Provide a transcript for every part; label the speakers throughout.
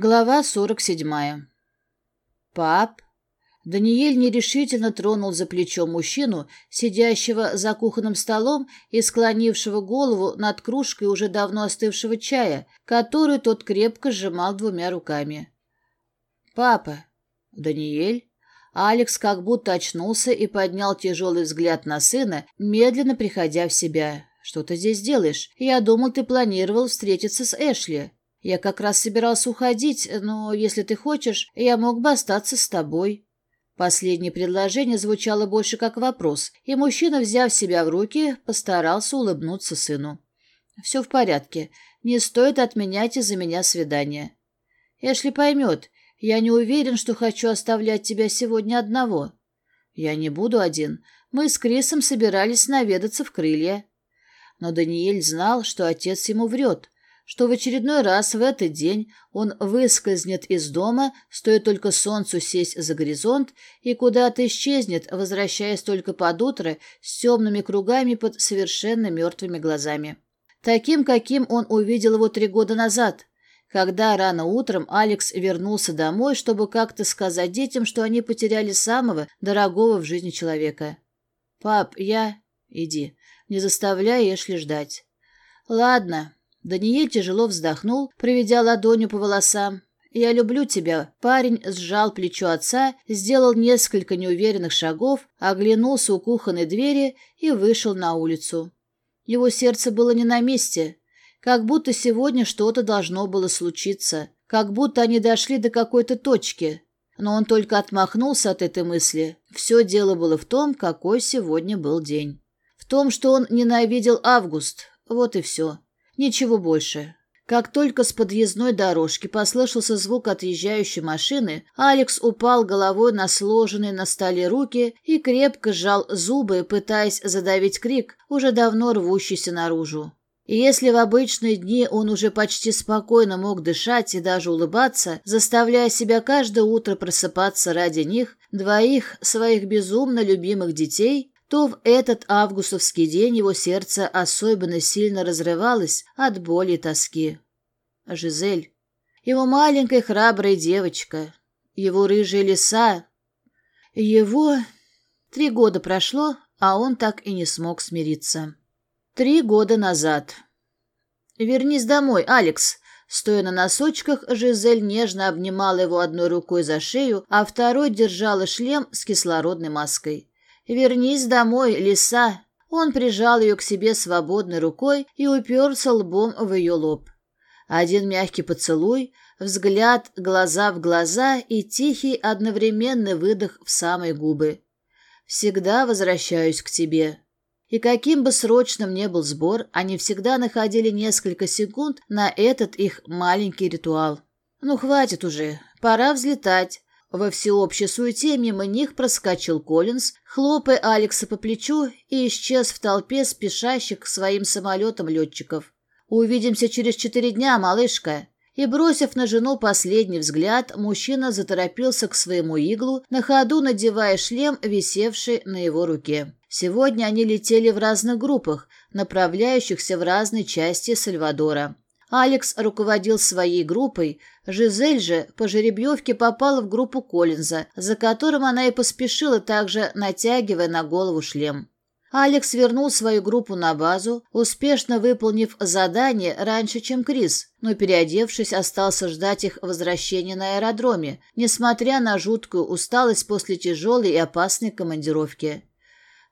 Speaker 1: Глава 47. Пап? Даниэль нерешительно тронул за плечо мужчину, сидящего за кухонным столом и склонившего голову над кружкой уже давно остывшего чая, которую тот крепко сжимал двумя руками. «Папа!» «Даниэль?» Алекс как будто очнулся и поднял тяжелый взгляд на сына, медленно приходя в себя. «Что ты здесь делаешь? Я думал, ты планировал встретиться с Эшли». Я как раз собирался уходить, но если ты хочешь, я мог бы остаться с тобой». Последнее предложение звучало больше как вопрос, и мужчина, взяв себя в руки, постарался улыбнуться сыну. «Все в порядке. Не стоит отменять из-за меня свидание. Эшли поймет. Я не уверен, что хочу оставлять тебя сегодня одного. Я не буду один. Мы с Крисом собирались наведаться в крылья». Но Даниэль знал, что отец ему врет – что в очередной раз в этот день он выскользнет из дома, стоит только солнцу сесть за горизонт, и куда-то исчезнет, возвращаясь только под утро с темными кругами под совершенно мертвыми глазами. Таким, каким он увидел его три года назад, когда рано утром Алекс вернулся домой, чтобы как-то сказать детям, что они потеряли самого дорогого в жизни человека. «Пап, я...» «Иди. Не заставляй Эшли ждать». «Ладно», Даниэль тяжело вздохнул, проведя ладонью по волосам. «Я люблю тебя». Парень сжал плечо отца, сделал несколько неуверенных шагов, оглянулся у кухонной двери и вышел на улицу. Его сердце было не на месте. Как будто сегодня что-то должно было случиться. Как будто они дошли до какой-то точки. Но он только отмахнулся от этой мысли. Все дело было в том, какой сегодня был день. В том, что он ненавидел август. Вот и все. Ничего больше. Как только с подъездной дорожки послышался звук отъезжающей машины, Алекс упал головой на сложенные на столе руки и крепко сжал зубы, пытаясь задавить крик, уже давно рвущийся наружу. И если в обычные дни он уже почти спокойно мог дышать и даже улыбаться, заставляя себя каждое утро просыпаться ради них, двоих своих безумно любимых детей, то в этот августовский день его сердце особенно сильно разрывалось от боли и тоски. Жизель. Его маленькая храбрая девочка. Его рыжие леса. Его... Три года прошло, а он так и не смог смириться. Три года назад. «Вернись домой, Алекс!» Стоя на носочках, Жизель нежно обнимала его одной рукой за шею, а второй держала шлем с кислородной маской. «Вернись домой, лиса!» Он прижал ее к себе свободной рукой и уперся лбом в ее лоб. Один мягкий поцелуй, взгляд глаза в глаза и тихий одновременный выдох в самые губы. «Всегда возвращаюсь к тебе». И каким бы срочным ни был сбор, они всегда находили несколько секунд на этот их маленький ритуал. «Ну, хватит уже, пора взлетать. Во всеобщей суете мимо них проскочил Коллинз, хлопая Алекса по плечу и исчез в толпе спешащих к своим самолетам летчиков. «Увидимся через четыре дня, малышка!» И, бросив на жену последний взгляд, мужчина заторопился к своему иглу, на ходу надевая шлем, висевший на его руке. Сегодня они летели в разных группах, направляющихся в разные части Сальвадора. Алекс руководил своей группой, Жизель же по жеребьевке попала в группу Коллинза, за которым она и поспешила также, натягивая на голову шлем. Алекс вернул свою группу на базу, успешно выполнив задание раньше, чем Крис, но переодевшись, остался ждать их возвращения на аэродроме, несмотря на жуткую усталость после тяжелой и опасной командировки.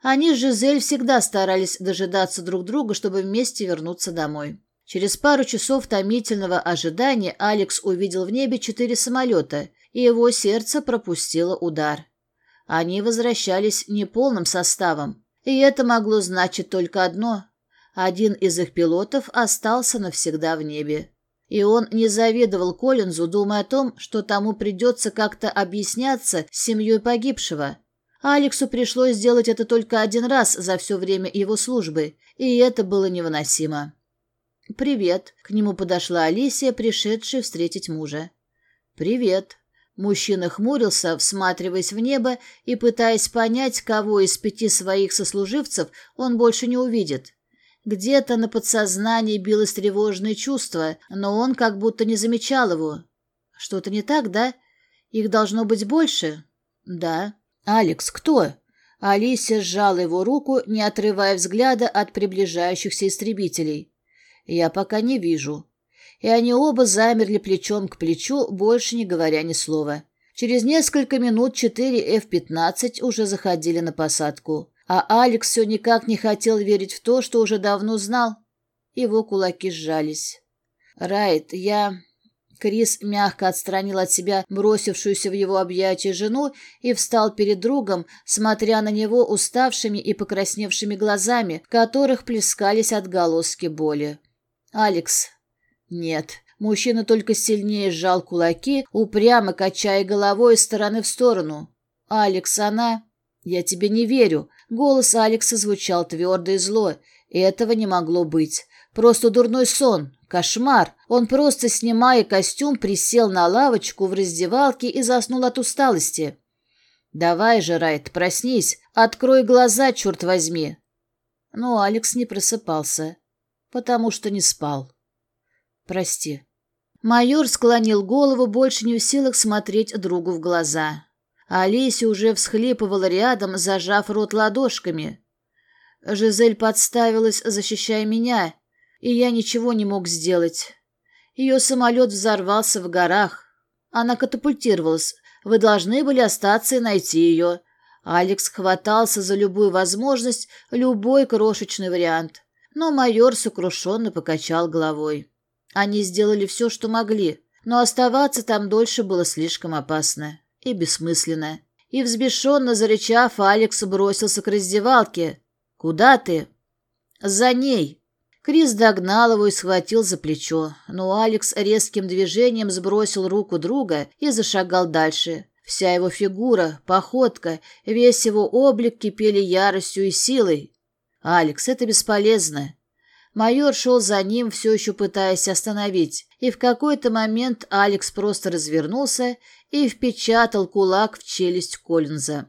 Speaker 1: Они с Жизель всегда старались дожидаться друг друга, чтобы вместе вернуться домой. Через пару часов томительного ожидания Алекс увидел в небе четыре самолета, и его сердце пропустило удар. Они возвращались неполным составом, и это могло значить только одно. Один из их пилотов остался навсегда в небе. И он не завидовал Коллинзу, думая о том, что тому придется как-то объясняться с семьей погибшего. Алексу пришлось сделать это только один раз за все время его службы, и это было невыносимо. «Привет!» К нему подошла Алисия, пришедшая встретить мужа. «Привет!» Мужчина хмурился, всматриваясь в небо и пытаясь понять, кого из пяти своих сослуживцев он больше не увидит. Где-то на подсознании билось тревожное чувство, но он как будто не замечал его. «Что-то не так, да? Их должно быть больше?» «Да». «Алекс, кто?» Алисия сжала его руку, не отрывая взгляда от приближающихся истребителей. Я пока не вижу. И они оба замерли плечом к плечу, больше не говоря ни слова. Через несколько минут четыре F-15 уже заходили на посадку. А Алекс все никак не хотел верить в то, что уже давно знал. Его кулаки сжались. «Райт, я...» Крис мягко отстранил от себя бросившуюся в его объятия жену и встал перед другом, смотря на него уставшими и покрасневшими глазами, в которых плескались отголоски боли. «Алекс, нет». Мужчина только сильнее сжал кулаки, упрямо качая головой из стороны в сторону. «Алекс, она...» «Я тебе не верю». Голос Алекса звучал твердо и зло. И этого не могло быть. Просто дурной сон. Кошмар. Он просто, снимая костюм, присел на лавочку в раздевалке и заснул от усталости. «Давай же, Райт, проснись. Открой глаза, черт возьми». Но Алекс не просыпался потому что не спал. Прости. Майор склонил голову, больше не в силах смотреть другу в глаза. А Олеся уже всхлипывала рядом, зажав рот ладошками. Жизель подставилась, защищая меня, и я ничего не мог сделать. Ее самолет взорвался в горах. Она катапультировалась. Вы должны были остаться и найти ее. Алекс хватался за любую возможность, любой крошечный вариант. Но майор сокрушенно покачал головой. Они сделали все, что могли, но оставаться там дольше было слишком опасно и бессмысленно. И, взбешенно зарычав, Алекс бросился к раздевалке. «Куда ты?» «За ней!» Крис догнал его и схватил за плечо, но Алекс резким движением сбросил руку друга и зашагал дальше. Вся его фигура, походка, весь его облик кипели яростью и силой. «Алекс, это бесполезно!» Майор шел за ним, все еще пытаясь остановить, и в какой-то момент Алекс просто развернулся и впечатал кулак в челюсть Коллинза.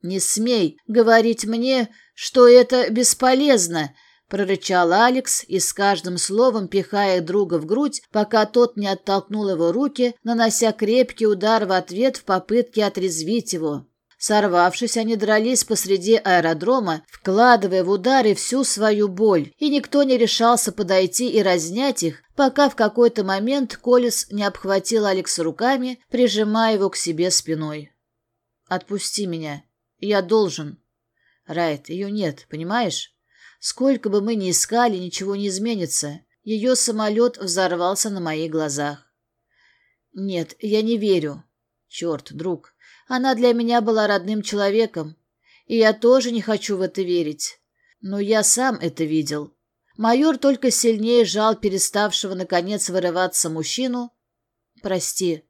Speaker 1: «Не смей говорить мне, что это бесполезно!» — прорычал Алекс и с каждым словом пихая друга в грудь, пока тот не оттолкнул его руки, нанося крепкий удар в ответ в попытке отрезвить его. Сорвавшись, они дрались посреди аэродрома, вкладывая в удары всю свою боль, и никто не решался подойти и разнять их, пока в какой-то момент Колес не обхватил Алекса руками, прижимая его к себе спиной. «Отпусти меня. Я должен». «Райт, ее нет, понимаешь? Сколько бы мы ни искали, ничего не изменится. Ее самолет взорвался на моих глазах». «Нет, я не верю». «Черт, друг, она для меня была родным человеком, и я тоже не хочу в это верить. Но я сам это видел. Майор только сильнее жал переставшего, наконец, вырываться мужчину. «Прости».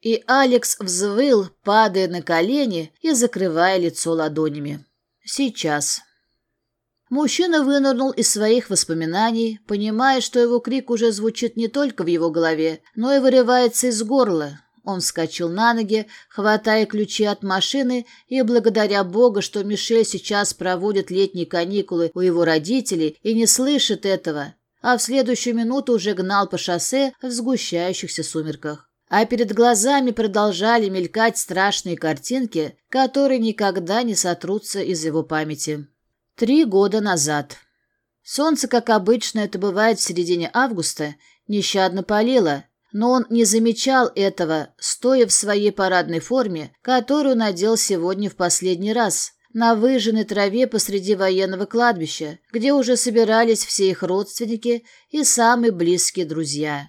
Speaker 1: И Алекс взвыл, падая на колени и закрывая лицо ладонями. «Сейчас». Мужчина вынырнул из своих воспоминаний, понимая, что его крик уже звучит не только в его голове, но и вырывается из горла, он вскочил на ноги, хватая ключи от машины, и благодаря Богу, что Мишель сейчас проводит летние каникулы у его родителей и не слышит этого, а в следующую минуту уже гнал по шоссе в сгущающихся сумерках. А перед глазами продолжали мелькать страшные картинки, которые никогда не сотрутся из его памяти. Три года назад. Солнце, как обычно это бывает в середине августа, нещадно палило – но он не замечал этого, стоя в своей парадной форме, которую надел сегодня в последний раз, на выжженной траве посреди военного кладбища, где уже собирались все их родственники и самые близкие друзья.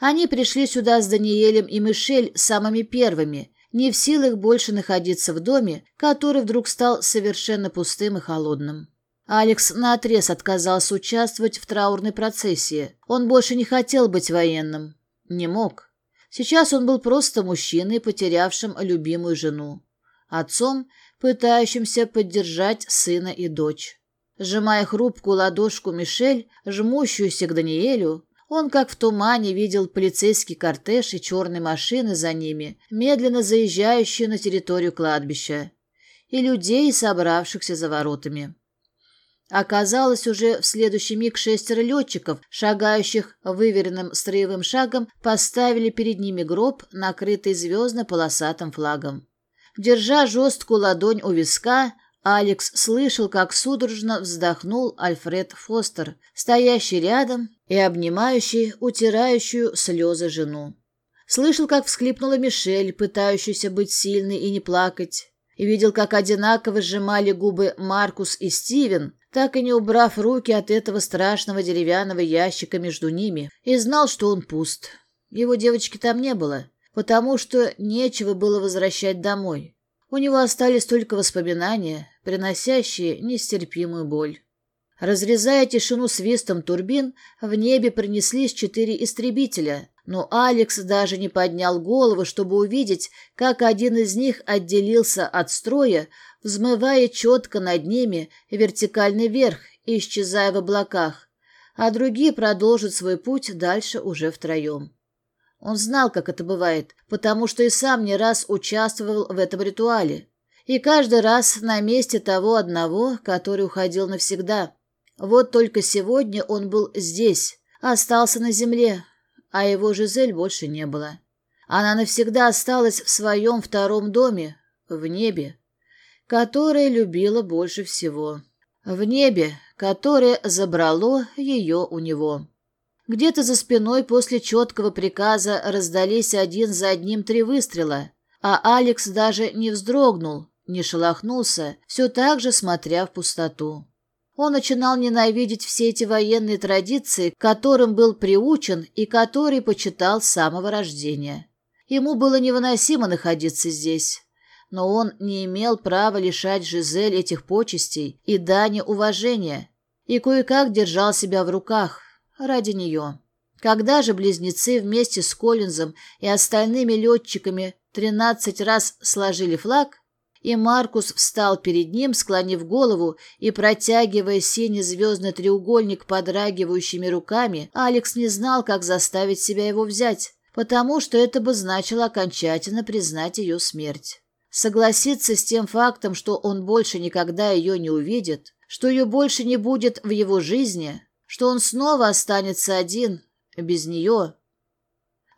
Speaker 1: Они пришли сюда с Даниэлем и Мишель самыми первыми, не в силах больше находиться в доме, который вдруг стал совершенно пустым и холодным. Алекс наотрез отказался участвовать в траурной процессии. Он больше не хотел быть военным. Не мог. Сейчас он был просто мужчиной, потерявшим любимую жену. Отцом, пытающимся поддержать сына и дочь. Сжимая хрупкую ладошку Мишель, жмущуюся к Даниэлю, он как в тумане видел полицейский кортеж и черные машины за ними, медленно заезжающие на территорию кладбища, и людей, собравшихся за воротами. Оказалось, уже в следующий миг шестеро летчиков, шагающих выверенным строевым шагом, поставили перед ними гроб, накрытый звездно-полосатым флагом. Держа жесткую ладонь у виска, Алекс слышал, как судорожно вздохнул Альфред Фостер, стоящий рядом и обнимающий утирающую слезы жену. Слышал, как всхлипнула Мишель, пытающаяся быть сильной и не плакать. И видел, как одинаково сжимали губы Маркус и Стивен, так и не убрав руки от этого страшного деревянного ящика между ними, и знал, что он пуст. Его девочки там не было, потому что нечего было возвращать домой. У него остались только воспоминания, приносящие нестерпимую боль. Разрезая тишину свистом турбин, в небе принеслись четыре истребителя, но Алекс даже не поднял голову, чтобы увидеть, как один из них отделился от строя, взмывая четко над ними вертикально вверх, исчезая в облаках, а другие продолжат свой путь дальше уже втроем. Он знал, как это бывает, потому что и сам не раз участвовал в этом ритуале. И каждый раз на месте того одного, который уходил навсегда. Вот только сегодня он был здесь, остался на земле, а его Жизель больше не было. Она навсегда осталась в своем втором доме, в небе которое любила больше всего. В небе, которое забрало ее у него. Где-то за спиной после четкого приказа раздались один за одним три выстрела, а Алекс даже не вздрогнул, не шелохнулся, все так же смотря в пустоту. Он начинал ненавидеть все эти военные традиции, которым был приучен и которые почитал с самого рождения. Ему было невыносимо находиться здесь но он не имел права лишать Жизель этих почестей и дани уважения, и кое-как держал себя в руках ради нее. Когда же близнецы вместе с Коллинзом и остальными летчиками 13 раз сложили флаг, и Маркус встал перед ним, склонив голову и протягивая синий звездный треугольник подрагивающими руками, Алекс не знал, как заставить себя его взять, потому что это бы значило окончательно признать ее смерть. Согласиться с тем фактом, что он больше никогда ее не увидит, что ее больше не будет в его жизни, что он снова останется один, без нее.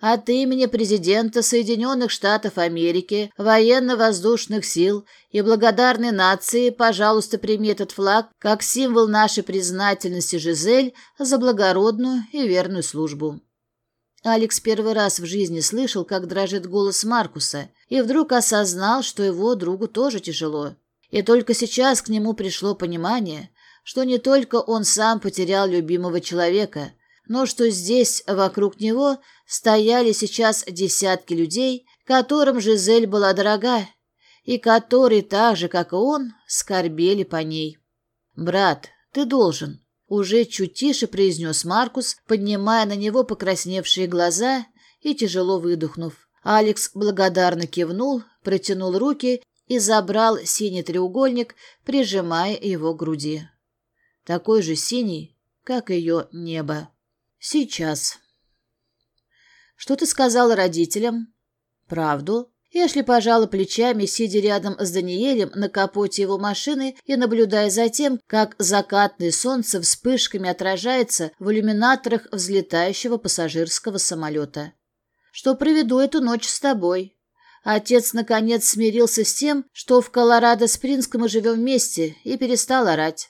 Speaker 1: От имени президента Соединенных Штатов Америки, военно-воздушных сил и благодарной нации, пожалуйста, прими этот флаг как символ нашей признательности Жизель за благородную и верную службу. Алекс первый раз в жизни слышал, как дрожит голос Маркуса, и вдруг осознал, что его другу тоже тяжело. И только сейчас к нему пришло понимание, что не только он сам потерял любимого человека, но что здесь, вокруг него, стояли сейчас десятки людей, которым Жизель была дорога, и которые так же, как и он, скорбели по ней. «Брат, ты должен», уже чуть тише произнес Маркус, поднимая на него покрасневшие глаза и тяжело выдохнув. Алекс благодарно кивнул, протянул руки и забрал синий треугольник, прижимая его к груди. Такой же синий, как ее небо. Сейчас. Что ты сказала родителям? Правду. Эшли пожала плечами, сидя рядом с Даниэлем на капоте его машины и наблюдая за тем, как закатное солнце вспышками отражается в иллюминаторах взлетающего пассажирского самолета. «Что проведу эту ночь с тобой?» Отец, наконец, смирился с тем, что в Колорадо-Спрингс мы живем вместе, и перестал орать.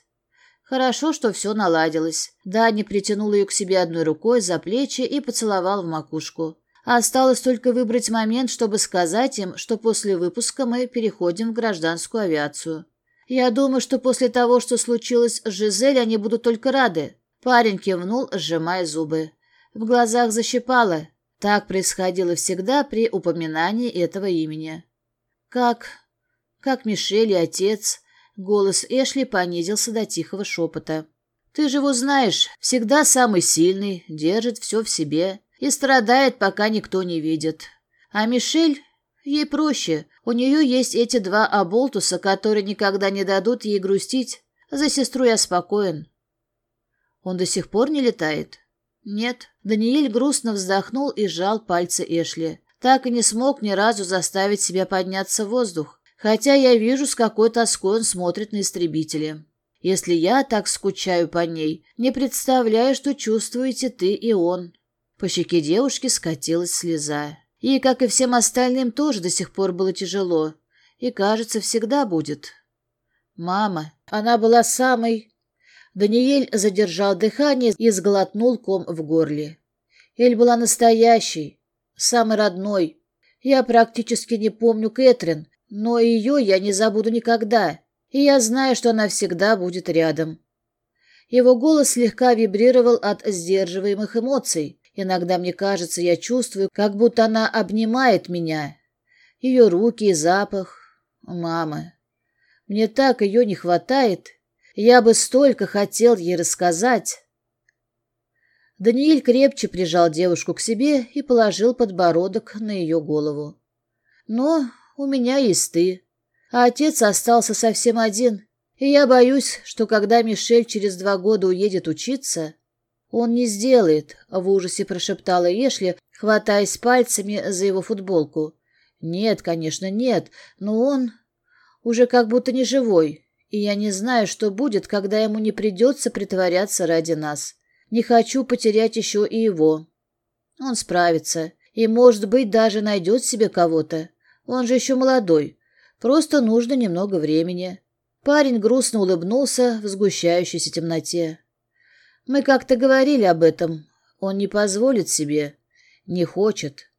Speaker 1: Хорошо, что все наладилось. Дани притянул ее к себе одной рукой за плечи и поцеловал в макушку. Осталось только выбрать момент, чтобы сказать им, что после выпуска мы переходим в гражданскую авиацию. Я думаю, что после того, что случилось с Жизель, они будут только рады». Парень кивнул, сжимая зубы. В глазах защипало. Так происходило всегда при упоминании этого имени. «Как... как Мишель и отец...» Голос Эшли понизился до тихого шепота. «Ты же его знаешь, всегда самый сильный, держит все в себе и страдает, пока никто не видит. А Мишель... Ей проще. У нее есть эти два оболтуса, которые никогда не дадут ей грустить. За сестру я спокоен. Он до сих пор не летает? Нет. Даниэль грустно вздохнул и сжал пальцы Эшли. Так и не смог ни разу заставить себя подняться в воздух. Хотя я вижу, с какой тоской он смотрит на истребители. Если я так скучаю по ней, не представляю, что чувствуете ты и он. По щеке девушки скатилась слеза. Ей, как и всем остальным, тоже до сих пор было тяжело. И, кажется, всегда будет. Мама, она была самой... Даниэль задержал дыхание и сглотнул ком в горле. Эль была настоящей, самой родной. Я практически не помню Кэтрин, но ее я не забуду никогда. И я знаю, что она всегда будет рядом. Его голос слегка вибрировал от сдерживаемых эмоций. Иногда мне кажется, я чувствую, как будто она обнимает меня. Ее руки, и запах. Мама. Мне так ее не хватает. Я бы столько хотел ей рассказать. Даниэль крепче прижал девушку к себе и положил подбородок на ее голову. Но у меня есть ты. А отец остался совсем один. И я боюсь, что когда Мишель через два года уедет учиться, он не сделает, а в ужасе прошептала Эшли, хватаясь пальцами за его футболку. Нет, конечно, нет, но он уже как будто не живой, и я не знаю, что будет, когда ему не придется притворяться ради нас. Не хочу потерять еще и его. Он справится и, может быть, даже найдет себе кого-то. Он же еще молодой. Просто нужно немного времени. Парень грустно улыбнулся в сгущающейся темноте. Мы как-то говорили об этом. Он не позволит себе. Не хочет.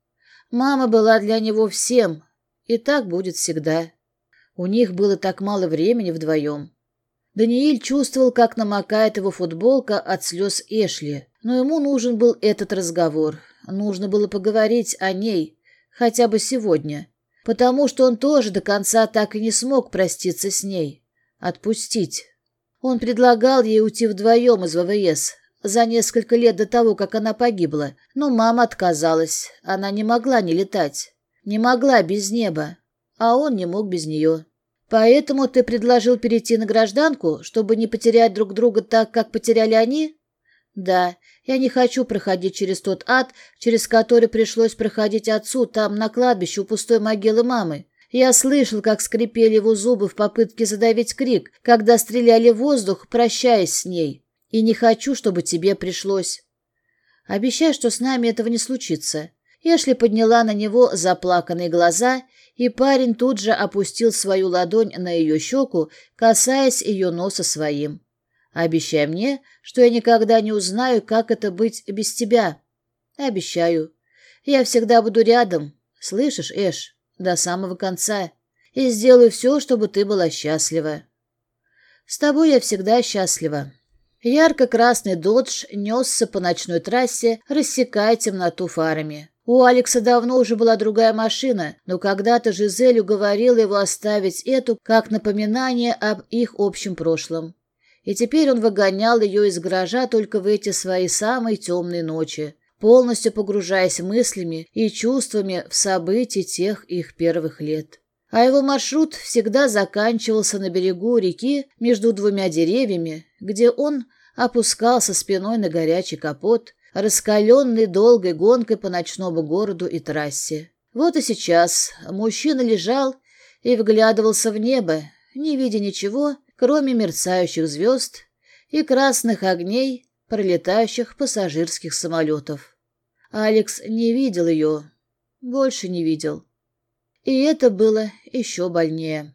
Speaker 1: Мама была для него всем. И так будет всегда. У них было так мало времени вдвоем. Даниэль чувствовал, как намокает его футболка от слез Эшли. Но ему нужен был этот разговор. Нужно было поговорить о ней. Хотя бы сегодня. Потому что он тоже до конца так и не смог проститься с ней. Отпустить. Он предлагал ей уйти вдвоем из ВВС. За несколько лет до того, как она погибла. Но мама отказалась. Она не могла не летать. Не могла без неба. А он не мог без нее. Поэтому ты предложил перейти на гражданку, чтобы не потерять друг друга так, как потеряли они? Да, я не хочу проходить через тот ад, через который пришлось проходить отцу там, на кладбище у пустой могилы мамы. Я слышал, как скрипели его зубы в попытке задавить крик, когда стреляли в воздух, прощаясь с ней. И не хочу, чтобы тебе пришлось. Обещай, что с нами этого не случится. Эшли подняла на него заплаканные глаза, и парень тут же опустил свою ладонь на ее щеку, касаясь ее носа своим. «Обещай мне, что я никогда не узнаю, как это быть без тебя». «Обещаю. Я всегда буду рядом. Слышишь, Эш?» до самого конца и сделаю все, чтобы ты была счастлива. С тобой я всегда счастлива». Ярко-красный додж несся по ночной трассе, рассекая темноту фарами. У Алекса давно уже была другая машина, но когда-то Жизель уговорила его оставить эту как напоминание об их общем прошлом. И теперь он выгонял ее из гаража только в эти свои самые темные ночи полностью погружаясь мыслями и чувствами в события тех их первых лет. А его маршрут всегда заканчивался на берегу реки между двумя деревьями, где он опускался спиной на горячий капот, раскаленный долгой гонкой по ночному городу и трассе. Вот и сейчас мужчина лежал и вглядывался в небо, не видя ничего, кроме мерцающих звезд и красных огней, пролетающих пассажирских самолетов. Алекс не видел ее. Больше не видел. И это было еще больнее.